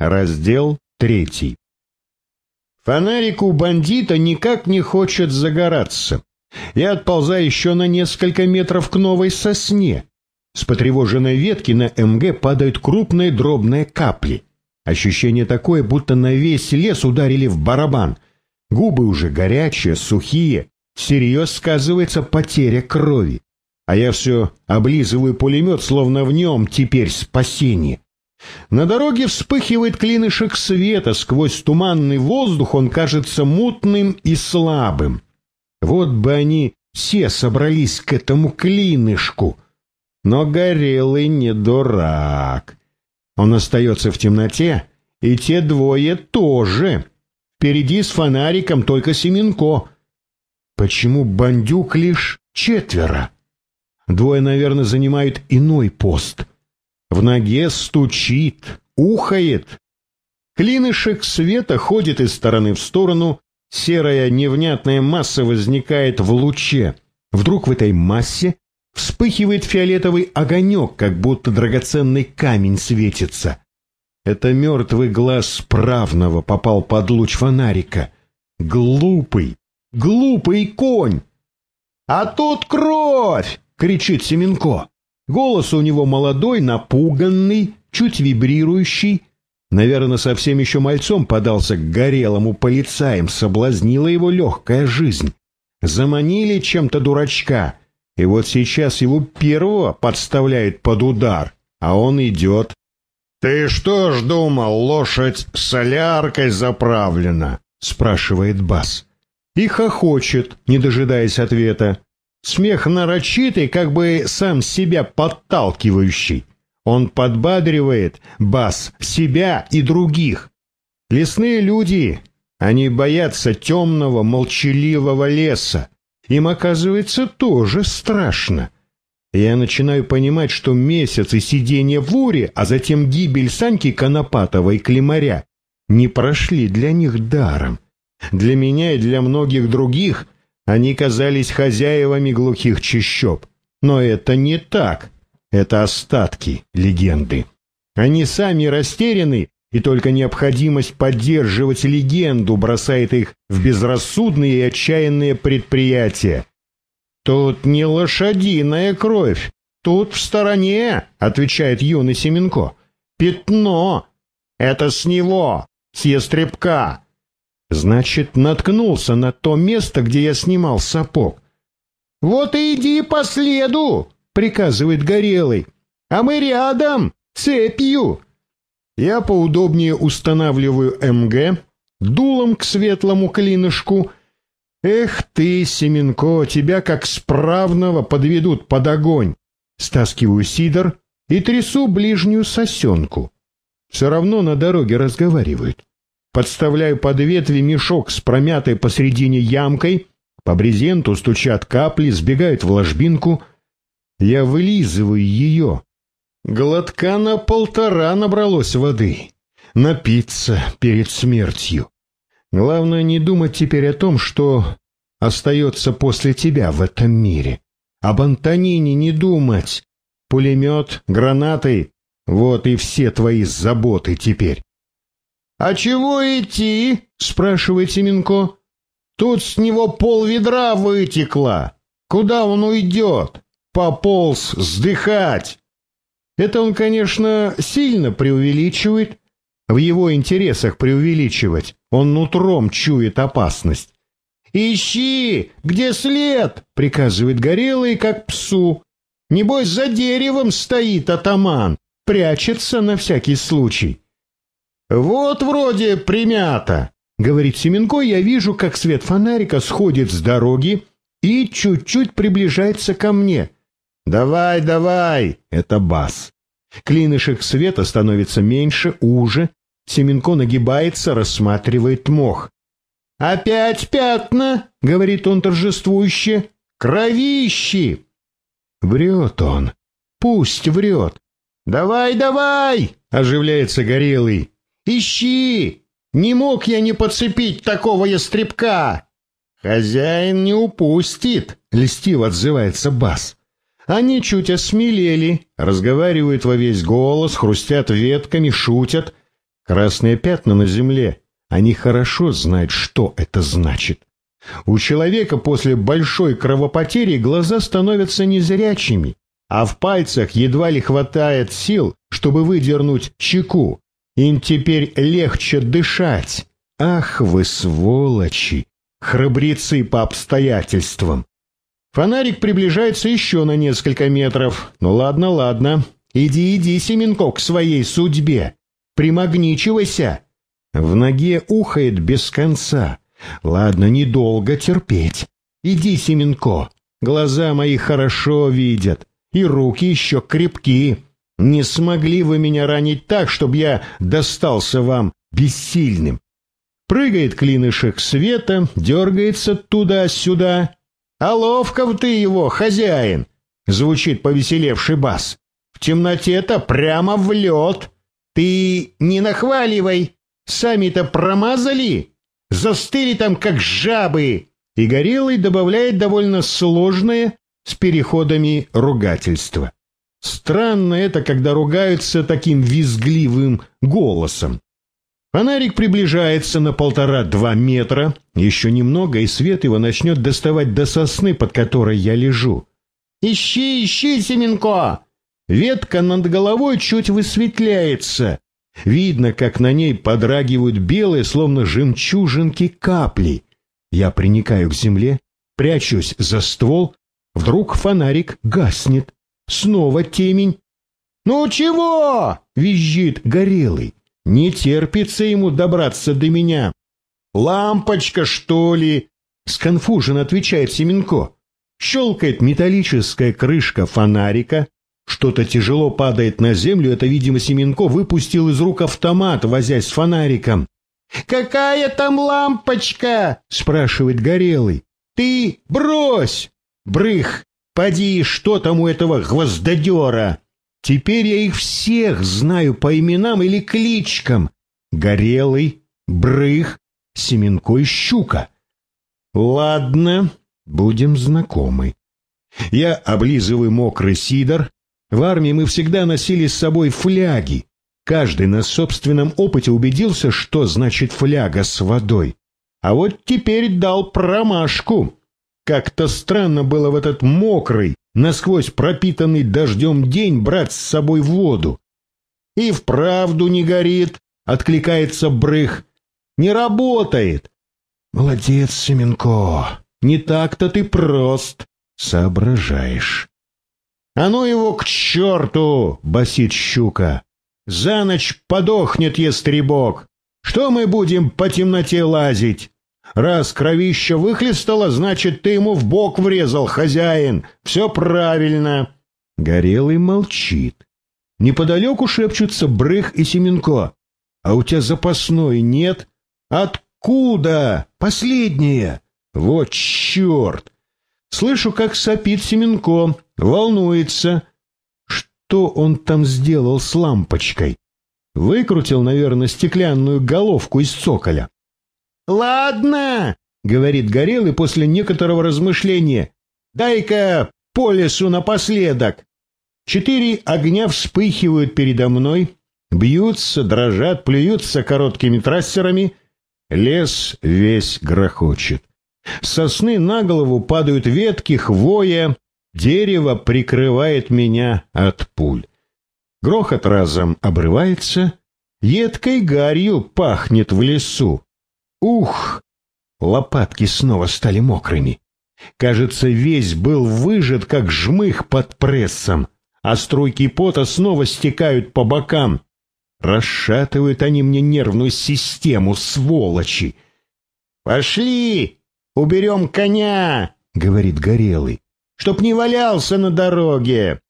Раздел третий. Фонарик у бандита никак не хочет загораться. Я отползаю еще на несколько метров к новой сосне. С потревоженной ветки на МГ падают крупные дробные капли. Ощущение такое, будто на весь лес ударили в барабан. Губы уже горячие, сухие. Всерьез сказывается потеря крови. А я все облизываю пулемет, словно в нем теперь спасение. На дороге вспыхивает клинышек света, сквозь туманный воздух он кажется мутным и слабым. Вот бы они все собрались к этому клинышку. Но Горелый не дурак. Он остается в темноте, и те двое тоже. Впереди с фонариком только Семенко. Почему бандюк лишь четверо? Двое, наверное, занимают иной пост. В ноге стучит, ухает. Клинышек света ходит из стороны в сторону, серая невнятная масса возникает в луче. Вдруг в этой массе вспыхивает фиолетовый огонек, как будто драгоценный камень светится. Это мертвый глаз справного попал под луч фонарика. Глупый, глупый конь! «А тут кровь!» — кричит Семенко. Голос у него молодой, напуганный, чуть вибрирующий. Наверное, совсем еще мальцом подался к горелому полицаям, соблазнила его легкая жизнь. Заманили чем-то дурачка, и вот сейчас его первого подставляет под удар, а он идет. «Ты что ж думал, лошадь соляркой заправлена?» — спрашивает Бас. И хохочет, не дожидаясь ответа. Смех нарочитый, как бы сам себя подталкивающий. Он подбадривает, бас, себя и других. Лесные люди, они боятся темного, молчаливого леса. Им, оказывается, тоже страшно. Я начинаю понимать, что месяц и сидение в Уре, а затем гибель Саньки Конопатова и Климаря не прошли для них даром. Для меня и для многих других – они казались хозяевами глухих чащоб. Но это не так. Это остатки легенды. Они сами растеряны, и только необходимость поддерживать легенду бросает их в безрассудные и отчаянные предприятия. «Тут не лошадиная кровь, тут в стороне», — отвечает юный Семенко. «Пятно! Это с него, с ястребка!» Значит, наткнулся на то место, где я снимал сапог. «Вот и иди по следу!» — приказывает Горелый. «А мы рядом, цепью!» Я поудобнее устанавливаю МГ, дулом к светлому клинышку. «Эх ты, Семенко, тебя как справного подведут под огонь!» Стаскиваю сидор и трясу ближнюю сосенку. Все равно на дороге разговаривают подставляю под ветви мешок с промятой посредине ямкой, по брезенту стучат капли, сбегают в ложбинку. Я вылизываю ее. Глотка на полтора набралось воды. Напиться перед смертью. Главное не думать теперь о том, что остается после тебя в этом мире. Об Антонине не думать. Пулемет, гранаты — вот и все твои заботы теперь. «А чего идти?» — спрашивает Семенко. «Тут с него пол ведра вытекло. Куда он уйдет? Пополз сдыхать!» Это он, конечно, сильно преувеличивает. В его интересах преувеличивать. Он нутром чует опасность. «Ищи! Где след?» — приказывает Горелый, как псу. «Небось, за деревом стоит атаман, прячется на всякий случай». «Вот вроде примята», — говорит Семенко, я вижу, как свет фонарика сходит с дороги и чуть-чуть приближается ко мне. «Давай, давай!» — это бас. Клинышек света становится меньше, уже. Семенко нагибается, рассматривает мох. «Опять пятна!» — говорит он торжествующе. «Кровищи!» Врет он. Пусть врет. «Давай, давай!» — оживляется Горелый. Ищи! Не мог я не подцепить такого ястребка!» «Хозяин не упустит!» — льстиво отзывается Бас. Они чуть осмелели, разговаривают во весь голос, хрустят ветками, шутят. Красные пятна на земле, они хорошо знают, что это значит. У человека после большой кровопотери глаза становятся незрячими, а в пальцах едва ли хватает сил, чтобы выдернуть чеку. Им теперь легче дышать. Ах вы сволочи! Храбрецы по обстоятельствам! Фонарик приближается еще на несколько метров. Ну ладно, ладно. Иди, иди, Семенко, к своей судьбе. Примагничивайся. В ноге ухает без конца. Ладно, недолго терпеть. Иди, Семенко. Глаза мои хорошо видят. И руки еще крепкие. Не смогли вы меня ранить так, чтобы я достался вам бессильным. Прыгает клинышек света, дергается туда-сюда. «А ловко ты его, хозяин!» — звучит повеселевший бас. «В темноте-то прямо в лед! Ты не нахваливай! Сами-то промазали! Застыли там, как жабы!» И Горелый добавляет довольно сложное с переходами ругательства. Странно это, когда ругаются таким визгливым голосом. Фонарик приближается на полтора-два метра. Еще немного, и свет его начнет доставать до сосны, под которой я лежу. «Ищи, ищи, Семенко!» Ветка над головой чуть высветляется. Видно, как на ней подрагивают белые, словно жемчужинки, капли. Я приникаю к земле, прячусь за ствол. Вдруг фонарик гаснет. Снова темень. «Ну чего?» — визжит горелый. Не терпится ему добраться до меня. «Лампочка, что ли?» — сконфужен отвечает Семенко. Щелкает металлическая крышка фонарика. Что-то тяжело падает на землю. Это, видимо, Семенко выпустил из рук автомат, возясь с фонариком. «Какая там лампочка?» — спрашивает Горелый. «Ты брось!» «Брых! Поди, что там у этого гвоздодера?» Теперь я их всех знаю по именам или кличкам. Горелый, Брых, Семенко и Щука. Ладно, будем знакомы. Я облизываю мокрый сидор. В армии мы всегда носили с собой фляги. Каждый на собственном опыте убедился, что значит фляга с водой. А вот теперь дал промашку. Как-то странно было в этот мокрый, насквозь пропитанный дождем день брать с собой воду. И вправду не горит, откликается Брых. Не работает. Молодец, Семенко, не так-то ты прост, соображаешь. А ну его к черту, басит щука. За ночь подохнет ястребок. Что мы будем по темноте лазить? Раз кровища выхлестало, значит, ты ему в бок врезал, хозяин. Все правильно. Горелый молчит. Неподалеку шепчутся Брых и Семенко. А у тебя запасной нет? Откуда? Последнее. Вот черт! Слышу, как сопит Семенко, волнуется. Что он там сделал с лампочкой? Выкрутил, наверное, стеклянную головку из цоколя. «Ладно», — говорит Горелый после некоторого размышления, — «дай-ка по лесу напоследок». Четыре огня вспыхивают передо мной, бьются, дрожат, плюются короткими трассерами. Лес весь грохочет. Сосны на голову падают ветки, хвоя, дерево прикрывает меня от пуль. Грохот разом обрывается, едкой гарью пахнет в лесу. Ух! Лопатки снова стали мокрыми. Кажется, весь был выжат, как жмых под прессом, а струйки пота снова стекают по бокам. Расшатывают они мне нервную систему, сволочи. «Пошли! Уберем коня!» — говорит Горелый. «Чтоб не валялся на дороге!»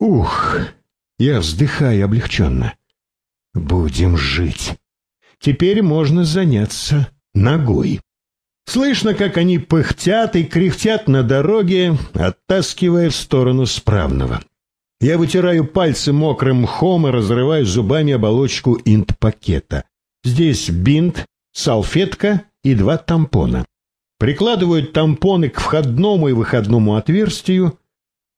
Ух! Я вздыхаю облегченно. «Будем жить!» Теперь можно заняться ногой. Слышно, как они пыхтят и кряхтят на дороге, оттаскивая в сторону справного. Я вытираю пальцы мокрым мхом и разрываю зубами оболочку инт-пакета. Здесь бинт, салфетка и два тампона. Прикладываю тампоны к входному и выходному отверстию.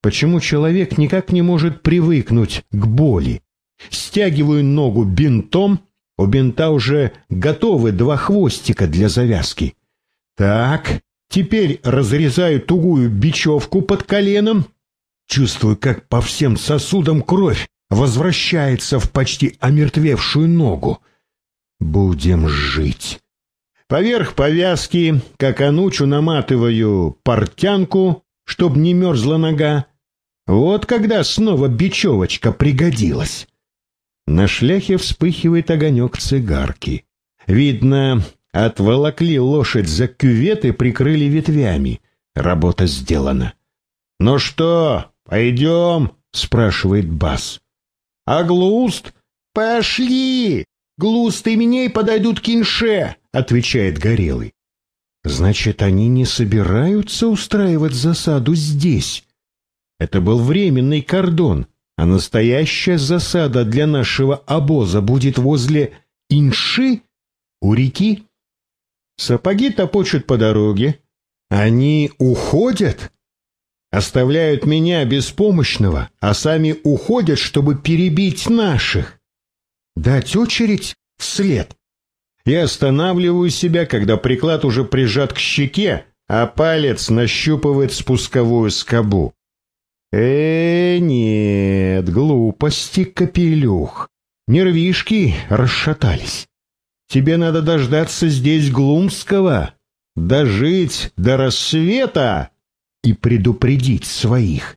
Почему человек никак не может привыкнуть к боли? Стягиваю ногу бинтом, У бинта уже готовы два хвостика для завязки. Так, теперь разрезаю тугую бечевку под коленом. Чувствую, как по всем сосудам кровь возвращается в почти омертвевшую ногу. Будем жить. Поверх повязки, как анучу, наматываю портянку, чтоб не мерзла нога. Вот когда снова бечевочка пригодилась. На шляхе вспыхивает огонек цигарки. Видно, отволокли лошадь за кювет и прикрыли ветвями. Работа сделана. «Ну что, пойдем?» — спрашивает Бас. «А Глуст?» «Пошли! Глуст и Миней подойдут к Кинше!» — отвечает Горелый. «Значит, они не собираются устраивать засаду здесь?» Это был временный кордон, а настоящая засада для нашего обоза будет возле Инши у реки. Сапоги топочут по дороге. Они уходят, оставляют меня беспомощного, а сами уходят, чтобы перебить наших. Дать очередь вслед. Я останавливаю себя, когда приклад уже прижат к щеке, а палец нащупывает спусковую скобу. Э, нет, глупости, капелюх. Нервишки расшатались. Тебе надо дождаться здесь Глумского, дожить до рассвета и предупредить своих.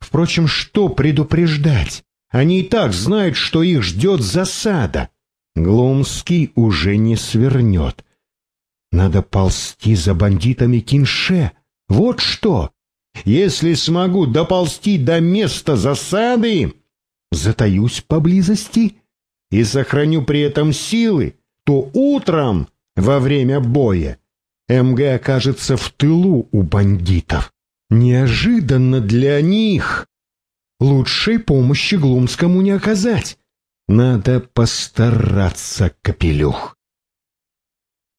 Впрочем, что предупреждать? Они и так знают, что их ждет засада. Глумский уже не свернет. Надо ползти за бандитами Кинше. Вот что! Если смогу доползти до места засады, затаюсь поблизости и сохраню при этом силы, то утром, во время боя, МГ окажется в тылу у бандитов. Неожиданно для них. Лучшей помощи Глумскому не оказать. Надо постараться, Капелюх.